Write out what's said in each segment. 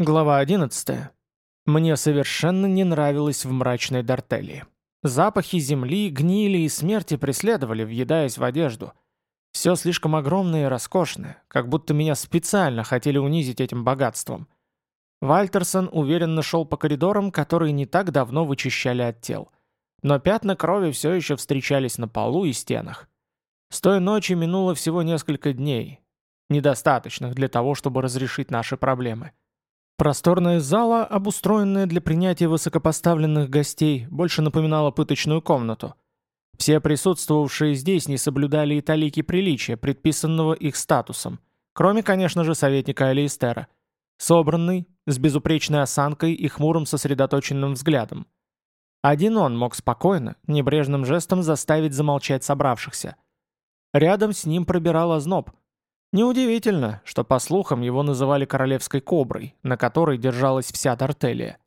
Глава 11. Мне совершенно не нравилось в мрачной Дартелии. Запахи земли, гнили и смерти преследовали, въедаясь в одежду. Все слишком огромное и роскошное, как будто меня специально хотели унизить этим богатством. Вальтерсон уверенно шел по коридорам, которые не так давно вычищали от тел. Но пятна крови все еще встречались на полу и стенах. С той ночи минуло всего несколько дней, недостаточных для того, чтобы разрешить наши проблемы. Просторная зала, обустроенная для принятия высокопоставленных гостей, больше напоминала пыточную комнату. Все присутствовавшие здесь не соблюдали и талики приличия, предписанного их статусом, кроме, конечно же, советника Алиестера. Собранный, с безупречной осанкой и хмурым сосредоточенным взглядом. Один он мог спокойно, небрежным жестом заставить замолчать собравшихся. Рядом с ним пробирал озноб – Неудивительно, что по слухам его называли королевской коброй, на которой держалась вся Тартелия.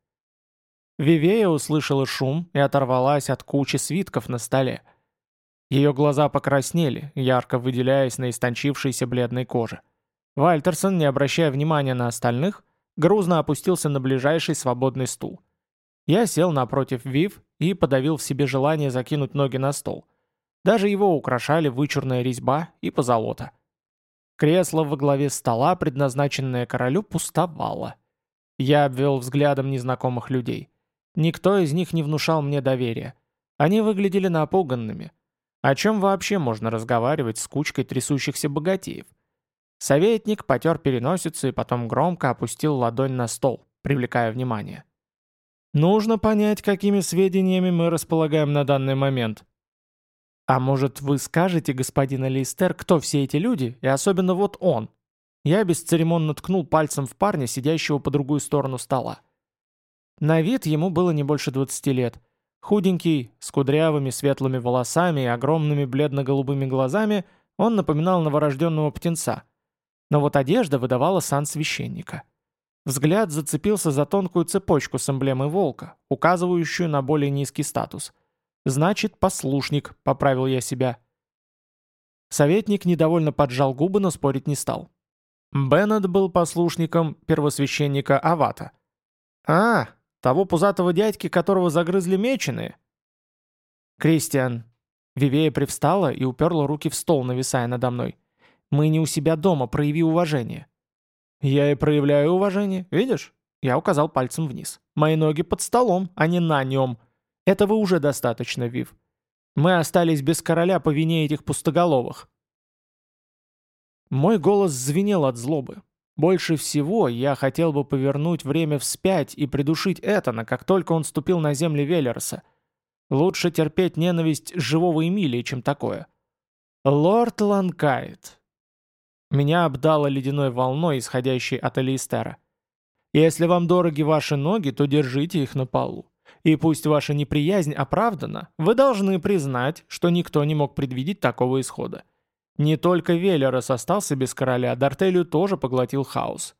Вивея услышала шум и оторвалась от кучи свитков на столе. Ее глаза покраснели, ярко выделяясь на истончившейся бледной коже. Вальтерсон, не обращая внимания на остальных, грузно опустился на ближайший свободный стул. Я сел напротив Вив и подавил в себе желание закинуть ноги на стол. Даже его украшали вычурная резьба и позолота. Кресло во главе стола, предназначенное королю, пустовало. Я обвел взглядом незнакомых людей. Никто из них не внушал мне доверия. Они выглядели напуганными. О чем вообще можно разговаривать с кучкой трясущихся богатеев? Советник потер переносицу и потом громко опустил ладонь на стол, привлекая внимание. «Нужно понять, какими сведениями мы располагаем на данный момент», «А может, вы скажете, господин Алистер, кто все эти люди, и особенно вот он?» Я бесцеремонно ткнул пальцем в парня, сидящего по другую сторону стола. На вид ему было не больше 20 лет. Худенький, с кудрявыми светлыми волосами и огромными бледно-голубыми глазами, он напоминал новорожденного птенца. Но вот одежда выдавала сан священника. Взгляд зацепился за тонкую цепочку с эмблемой волка, указывающую на более низкий статус – «Значит, послушник», — поправил я себя. Советник недовольно поджал губы, но спорить не стал. Беннет был послушником первосвященника Авата. «А, того пузатого дядьки, которого загрызли меченые?» «Кристиан». Вивея привстала и уперла руки в стол, нависая надо мной. «Мы не у себя дома, прояви уважение». «Я и проявляю уважение, видишь?» Я указал пальцем вниз. «Мои ноги под столом, а не на нем». Этого уже достаточно, Вив. Мы остались без короля по вине этих пустоголовых. Мой голос звенел от злобы. Больше всего я хотел бы повернуть время вспять и придушить Этана, как только он ступил на земли Веллерса. Лучше терпеть ненависть живого Эмилии, чем такое. Лорд Ланкайт. Меня обдало ледяной волной, исходящей от Элистера. Если вам дороги ваши ноги, то держите их на полу. И пусть ваша неприязнь оправдана, вы должны признать, что никто не мог предвидеть такого исхода. Не только Велерос остался без короля, Дартелию тоже поглотил хаос.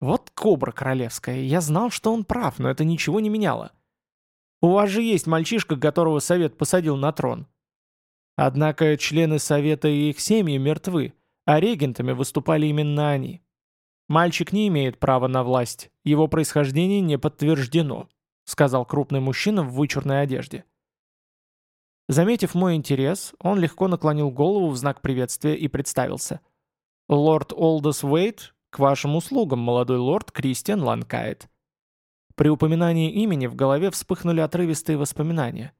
Вот кобра королевская, я знал, что он прав, но это ничего не меняло. У вас же есть мальчишка, которого совет посадил на трон. Однако члены совета и их семьи мертвы, а регентами выступали именно они. Мальчик не имеет права на власть, его происхождение не подтверждено сказал крупный мужчина в вычурной одежде. Заметив мой интерес, он легко наклонил голову в знак приветствия и представился. «Лорд Олдос Уэйт, к вашим услугам, молодой лорд Кристиан Ланкайт». При упоминании имени в голове вспыхнули отрывистые воспоминания.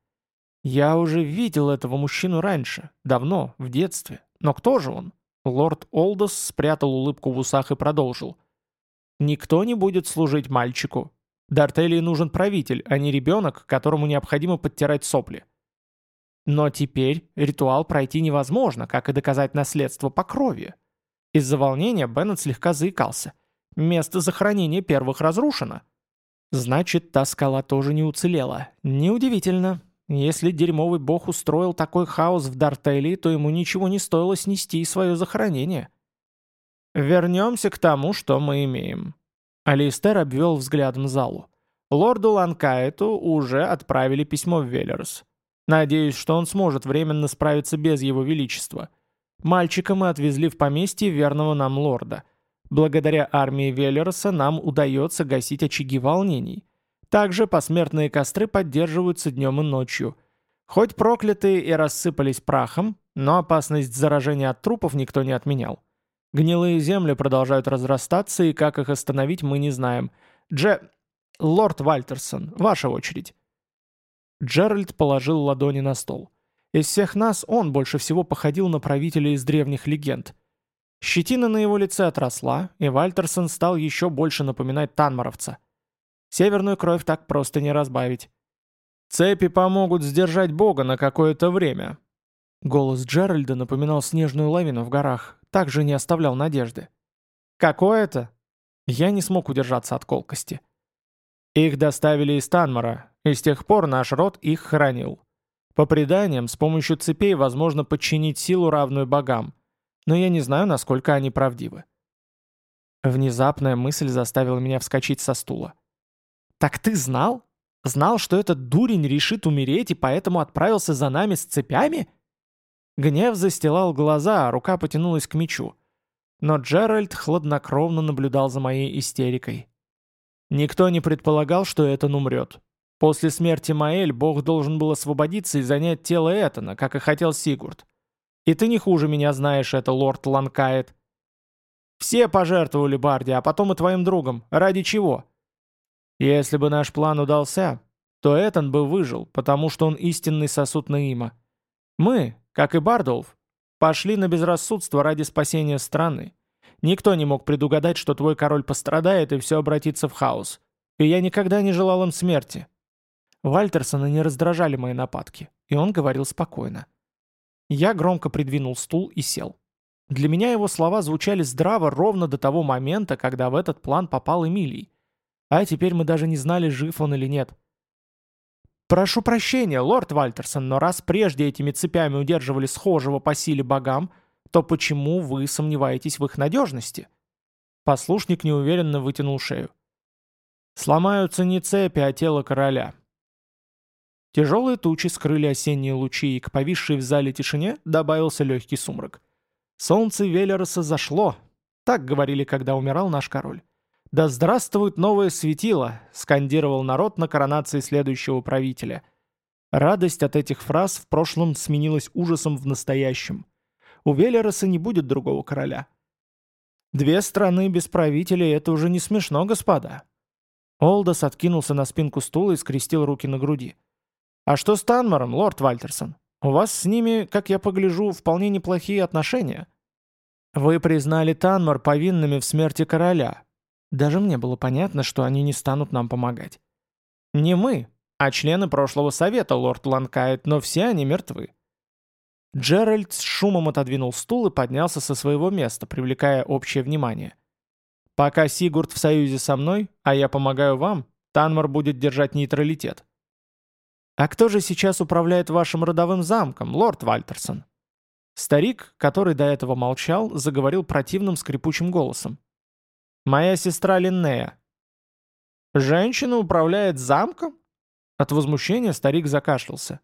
Я уже видел этого мужчину раньше, давно, в детстве. Но кто же он? Лорд Олдос спрятал улыбку в усах и продолжил. «Никто не будет служить мальчику, Дартелии нужен правитель, а не ребенок, которому необходимо подтирать сопли. Но теперь ритуал пройти невозможно, как и доказать наследство по крови. Из-за волнения Беннет слегка заикался. Место захоронения первых разрушено. Значит, та скала тоже не уцелела. Неудивительно. Если дерьмовый бог устроил такой хаос в Дартелии, то ему ничего не стоило снести свое захоронение. Вернемся к тому, что мы имеем. Алистер обвел взглядом залу. Лорду Ланкаэту уже отправили письмо в Веллерс. Надеюсь, что он сможет временно справиться без его величества. Мальчика мы отвезли в поместье верного нам лорда. Благодаря армии Веллероса нам удается гасить очаги волнений. Также посмертные костры поддерживаются днем и ночью. Хоть проклятые и рассыпались прахом, но опасность заражения от трупов никто не отменял. Гнилые земли продолжают разрастаться, и как их остановить, мы не знаем. Дже... Лорд Вальтерсон, ваша очередь. Джеральд положил ладони на стол. Из всех нас он больше всего походил на правителя из древних легенд. Щетина на его лице отросла, и Вальтерсон стал еще больше напоминать танмаровца. Северную кровь так просто не разбавить. «Цепи помогут сдержать Бога на какое-то время». Голос Джеральда напоминал снежную лавину в горах, также не оставлял надежды. «Какое-то?» Я не смог удержаться от колкости. Их доставили из Танмара, и с тех пор наш род их хранил. По преданиям, с помощью цепей возможно подчинить силу, равную богам, но я не знаю, насколько они правдивы. Внезапная мысль заставила меня вскочить со стула. «Так ты знал? Знал, что этот дурень решит умереть и поэтому отправился за нами с цепями?» Гнев застилал глаза, а рука потянулась к мечу. Но Джеральд хладнокровно наблюдал за моей истерикой. Никто не предполагал, что Этан умрет. После смерти Маэль бог должен был освободиться и занять тело Этана, как и хотел Сигурд. И ты не хуже меня знаешь это, лорд Ланкает. Все пожертвовали Барди, а потом и твоим другом. Ради чего? Если бы наш план удался, то Этан бы выжил, потому что он истинный сосуд Наима. Мы, как и Бардолф, пошли на безрассудство ради спасения страны. Никто не мог предугадать, что твой король пострадает и все обратится в хаос. И я никогда не желал им смерти. Вальтерсона не раздражали мои нападки, и он говорил спокойно. Я громко придвинул стул и сел. Для меня его слова звучали здраво ровно до того момента, когда в этот план попал Эмилий. А теперь мы даже не знали, жив он или нет. «Прошу прощения, лорд Вальтерсон, но раз прежде этими цепями удерживали схожего по силе богам, то почему вы сомневаетесь в их надежности?» Послушник неуверенно вытянул шею. «Сломаются не цепи, а тело короля. Тяжелые тучи скрыли осенние лучи, и к повисшей в зале тишине добавился легкий сумрак. Солнце Велероса зашло, так говорили, когда умирал наш король. «Да здравствует новое светило!» — скандировал народ на коронации следующего правителя. Радость от этих фраз в прошлом сменилась ужасом в настоящем. У Велероса не будет другого короля. Две страны без правителей — это уже не смешно, господа. Олдос откинулся на спинку стула и скрестил руки на груди. «А что с Танмором, лорд Вальтерсон? У вас с ними, как я погляжу, вполне неплохие отношения». «Вы признали Танмор повинными в смерти короля. Даже мне было понятно, что они не станут нам помогать». «Не мы, а члены прошлого совета, лорд Ланкайт, но все они мертвы». Джеральд с шумом отодвинул стул и поднялся со своего места, привлекая общее внимание. «Пока Сигурд в союзе со мной, а я помогаю вам, Танмор будет держать нейтралитет. «А кто же сейчас управляет вашим родовым замком, лорд Вальтерсон?» Старик, который до этого молчал, заговорил противным скрипучим голосом. «Моя сестра Линнея». «Женщина управляет замком?» От возмущения старик закашлялся.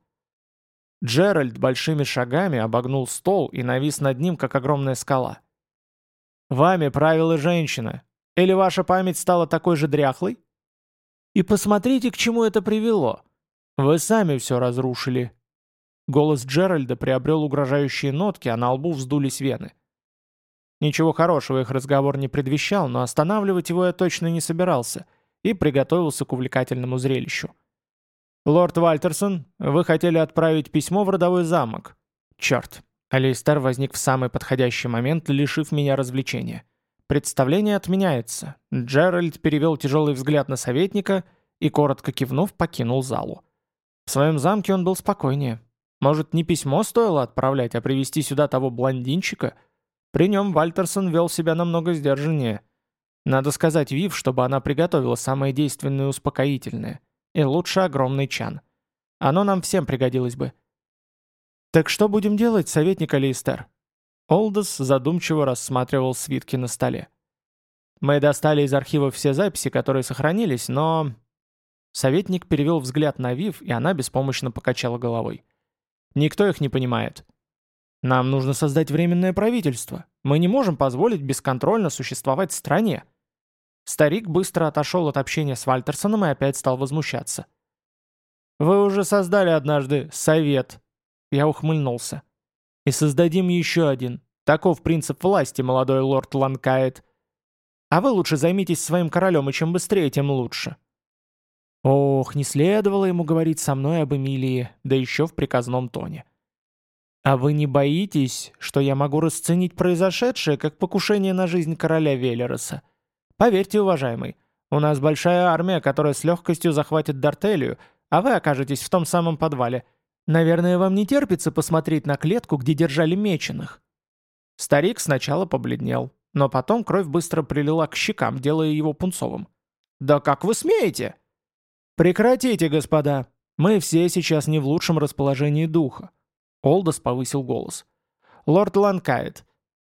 Джеральд большими шагами обогнул стол и навис над ним, как огромная скала. «Вами правила женщина. Или ваша память стала такой же дряхлой?» «И посмотрите, к чему это привело. «Вы сами все разрушили». Голос Джеральда приобрел угрожающие нотки, а на лбу вздулись вены. Ничего хорошего их разговор не предвещал, но останавливать его я точно не собирался и приготовился к увлекательному зрелищу. «Лорд Вальтерсон, вы хотели отправить письмо в родовой замок». «Черт». Алистер возник в самый подходящий момент, лишив меня развлечения. «Представление отменяется». Джеральд перевел тяжелый взгляд на советника и, коротко кивнув, покинул залу. В своем замке он был спокойнее. Может, не письмо стоило отправлять, а привести сюда того блондинчика? При нем Вальтерсон вел себя намного сдержаннее. Надо сказать Вив, чтобы она приготовила самое действенное успокоительное. И лучше огромный чан. Оно нам всем пригодилось бы. «Так что будем делать, советник Алистер?» Олдос задумчиво рассматривал свитки на столе. «Мы достали из архива все записи, которые сохранились, но Советник перевел взгляд на Вив, и она беспомощно покачала головой. «Никто их не понимает». Нам нужно создать временное правительство. Мы не можем позволить бесконтрольно существовать в стране. Старик быстро отошел от общения с Вальтерсоном и опять стал возмущаться. «Вы уже создали однажды совет». Я ухмыльнулся. «И создадим еще один. Таков принцип власти, молодой лорд Ланкайт. А вы лучше займитесь своим королем, и чем быстрее, тем лучше». Ох, не следовало ему говорить со мной об Эмилии, да еще в приказном тоне. «А вы не боитесь, что я могу расценить произошедшее как покушение на жизнь короля Велероса? Поверьте, уважаемый, у нас большая армия, которая с легкостью захватит Дартелию, а вы окажетесь в том самом подвале. Наверное, вам не терпится посмотреть на клетку, где держали меченых». Старик сначала побледнел, но потом кровь быстро прилила к щекам, делая его пунцовым. «Да как вы смеете?» «Прекратите, господа! Мы все сейчас не в лучшем расположении духа. Олдос повысил голос. «Лорд Ланкайт,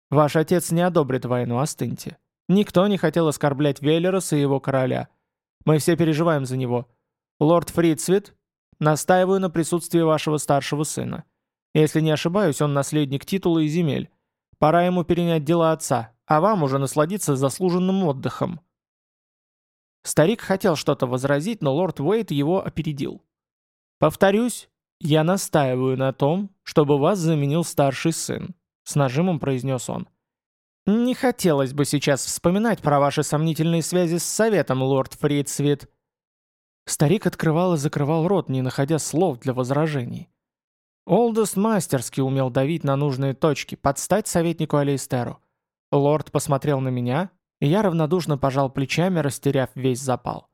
ваш отец не одобрит войну, остыньте. Никто не хотел оскорблять Веллероса и его короля. Мы все переживаем за него. Лорд Фридсвит, настаиваю на присутствии вашего старшего сына. Если не ошибаюсь, он наследник титула и земель. Пора ему перенять дела отца, а вам уже насладиться заслуженным отдыхом». Старик хотел что-то возразить, но лорд Уэйт его опередил. «Повторюсь, «Я настаиваю на том, чтобы вас заменил старший сын», — с нажимом произнес он. «Не хотелось бы сейчас вспоминать про ваши сомнительные связи с советом, лорд Фридсвит». Старик открывал и закрывал рот, не находя слов для возражений. Олдост мастерски умел давить на нужные точки, подстать советнику Алейстеру. Лорд посмотрел на меня, и я равнодушно пожал плечами, растеряв весь запал.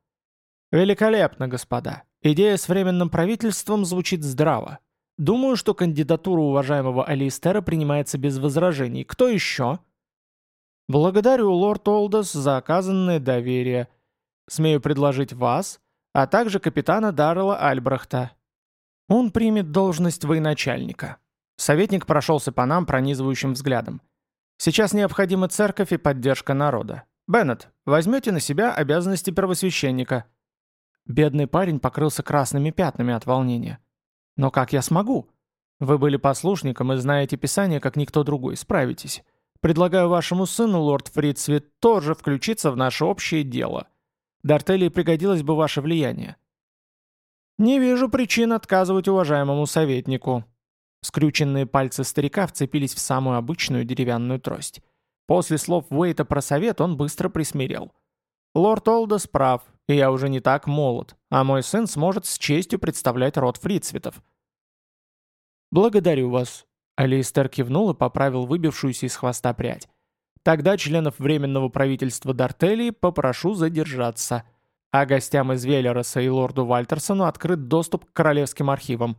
«Великолепно, господа. Идея с временным правительством звучит здраво. Думаю, что кандидатура уважаемого Алистера принимается без возражений. Кто еще? Благодарю, лорд Олдос, за оказанное доверие. Смею предложить вас, а также капитана Даррела Альбрехта. Он примет должность военачальника. Советник прошелся по нам пронизывающим взглядом. Сейчас необходима церковь и поддержка народа. Беннет, возьмете на себя обязанности первосвященника. Бедный парень покрылся красными пятнами от волнения. «Но как я смогу? Вы были послушником и знаете Писание, как никто другой. Справитесь. Предлагаю вашему сыну, лорд Фридсвит, тоже включиться в наше общее дело. Дартелии пригодилось бы ваше влияние». «Не вижу причин отказывать уважаемому советнику». Скрюченные пальцы старика вцепились в самую обычную деревянную трость. После слов Уэйта про совет он быстро присмирел. «Лорд Олдос прав, и я уже не так молод, а мой сын сможет с честью представлять род фрицветов. «Благодарю вас», — Алистер кивнул и поправил выбившуюся из хвоста прядь. «Тогда членов Временного правительства Дартелии попрошу задержаться, а гостям из Велероса и лорду Вальтерсону открыт доступ к королевским архивам.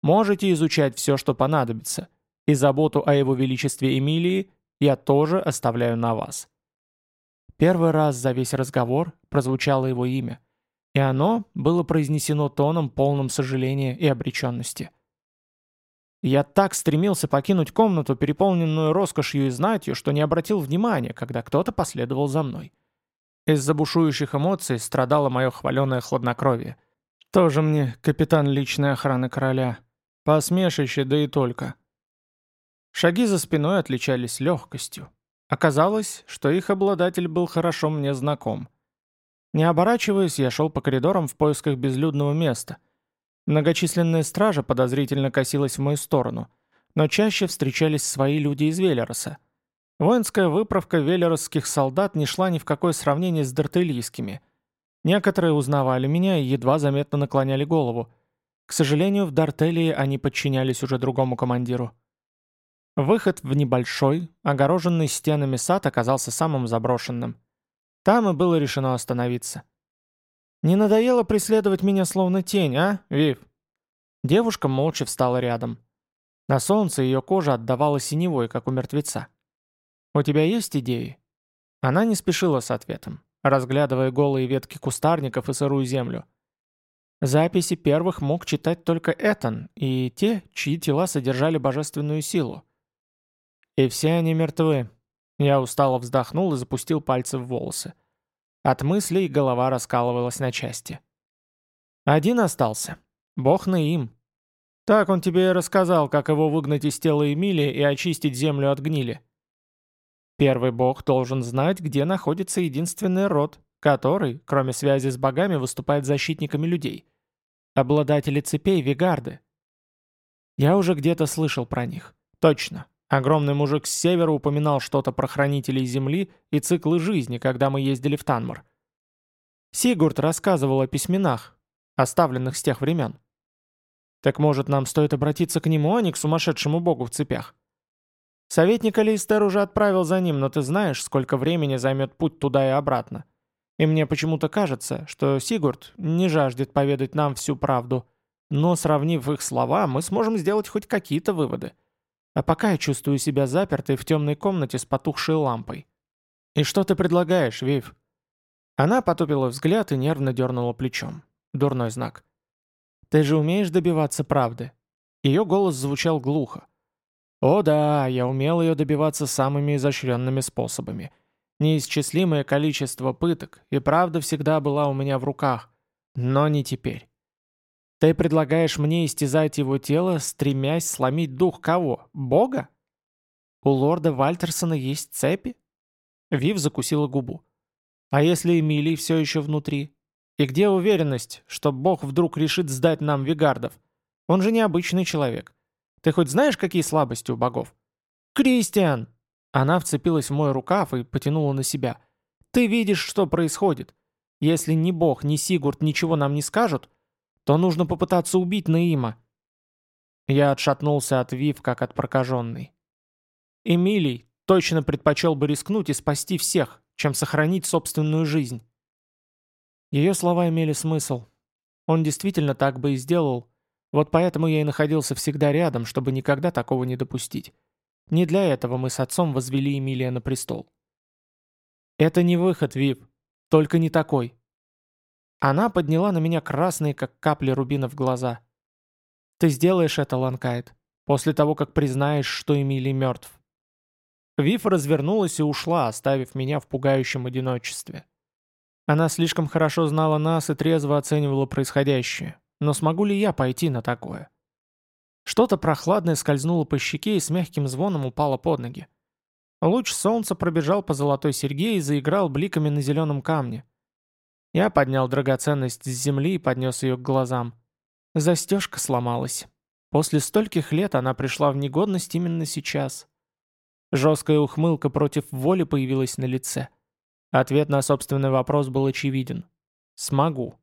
Можете изучать все, что понадобится, и заботу о его величестве Эмилии я тоже оставляю на вас». Первый раз за весь разговор прозвучало его имя, и оно было произнесено тоном, полным сожаления и обреченности. Я так стремился покинуть комнату, переполненную роскошью и знатью, что не обратил внимания, когда кто-то последовал за мной. Из-за бушующих эмоций страдало мое хваленое хладнокровие. Тоже мне капитан личной охраны короля. Посмешище, да и только. Шаги за спиной отличались легкостью. Оказалось, что их обладатель был хорошо мне знаком. Не оборачиваясь, я шел по коридорам в поисках безлюдного места. Многочисленная стража подозрительно косилась в мою сторону, но чаще встречались свои люди из Велероса. Воинская выправка велеросских солдат не шла ни в какое сравнение с дартелийскими. Некоторые узнавали меня и едва заметно наклоняли голову. К сожалению, в Дартелии они подчинялись уже другому командиру. Выход в небольшой, огороженный стенами сад оказался самым заброшенным. Там и было решено остановиться. «Не надоело преследовать меня словно тень, а, Вив?» Девушка молча встала рядом. На солнце ее кожа отдавала синевой, как у мертвеца. «У тебя есть идеи?» Она не спешила с ответом, разглядывая голые ветки кустарников и сырую землю. Записи первых мог читать только Этан и те, чьи тела содержали божественную силу. И все они мертвы. Я устало вздохнул и запустил пальцы в волосы. От мыслей голова раскалывалась на части. Один остался. Бог на им. Так он тебе и рассказал, как его выгнать из тела Эмилия и очистить землю от гнили. Первый бог должен знать, где находится единственный род, который, кроме связи с богами, выступает защитниками людей. Обладатели цепей Вигарды. Я уже где-то слышал про них. Точно. Огромный мужик с севера упоминал что-то про хранителей земли и циклы жизни, когда мы ездили в Танмар. Сигурд рассказывал о письменах, оставленных с тех времен. Так может, нам стоит обратиться к нему, а не к сумасшедшему богу в цепях? Советник Алистер уже отправил за ним, но ты знаешь, сколько времени займет путь туда и обратно. И мне почему-то кажется, что Сигурд не жаждет поведать нам всю правду, но, сравнив их слова, мы сможем сделать хоть какие-то выводы. А пока я чувствую себя запертой в темной комнате с потухшей лампой. «И что ты предлагаешь, Вив?» Она потупила взгляд и нервно дернула плечом. Дурной знак. «Ты же умеешь добиваться правды?» Ее голос звучал глухо. «О да, я умел ее добиваться самыми изощренными способами. Неисчислимое количество пыток, и правда всегда была у меня в руках. Но не теперь. Ты предлагаешь мне истязать его тело, стремясь сломить дух кого? Бога? У лорда Вальтерсона есть цепи?» Вив закусила губу. «А если Эмилий все еще внутри? И где уверенность, что Бог вдруг решит сдать нам Вигардов? Он же необычный человек. Ты хоть знаешь, какие слабости у богов?» «Кристиан!» Она вцепилась в мой рукав и потянула на себя. «Ты видишь, что происходит. Если ни Бог, ни Сигурд ничего нам не скажут, то нужно попытаться убить Наима». Я отшатнулся от Вив, как от прокаженной. Эмилий точно предпочел бы рискнуть и спасти всех, чем сохранить собственную жизнь. Ее слова имели смысл. Он действительно так бы и сделал. Вот поэтому я и находился всегда рядом, чтобы никогда такого не допустить. Не для этого мы с отцом возвели Эмилия на престол. «Это не выход, Вип. Только не такой». Она подняла на меня красные, как капли рубинов, глаза. «Ты сделаешь это, Ланкайт, после того, как признаешь, что Эмилий мертв». Вив развернулась и ушла, оставив меня в пугающем одиночестве. Она слишком хорошо знала нас и трезво оценивала происходящее. Но смогу ли я пойти на такое? Что-то прохладное скользнуло по щеке и с мягким звоном упало под ноги. Луч солнца пробежал по золотой серьге и заиграл бликами на зеленом камне. Я поднял драгоценность с земли и поднес ее к глазам. Застежка сломалась. После стольких лет она пришла в негодность именно сейчас. Жесткая ухмылка против воли появилась на лице. Ответ на собственный вопрос был очевиден. «Смогу».